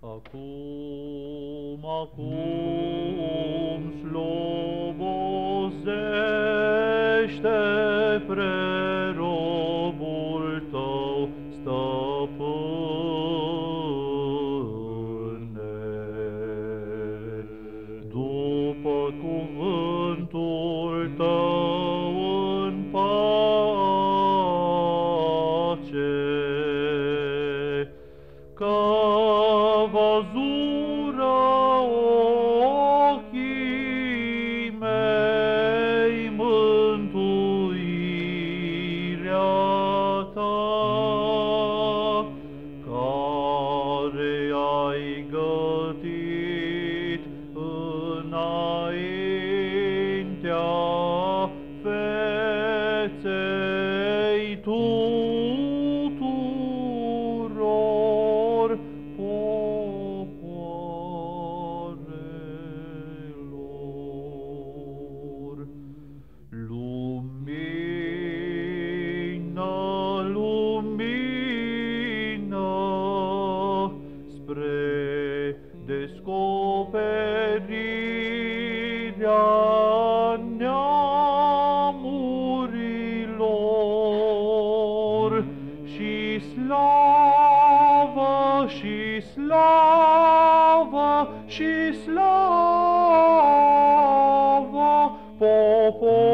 Acum, acum, slobozește pre robul tău, stăpâne. După cuvântul tău în pace, că văzură o descoperirea neamurilor și slavă și slavă și slavă popor.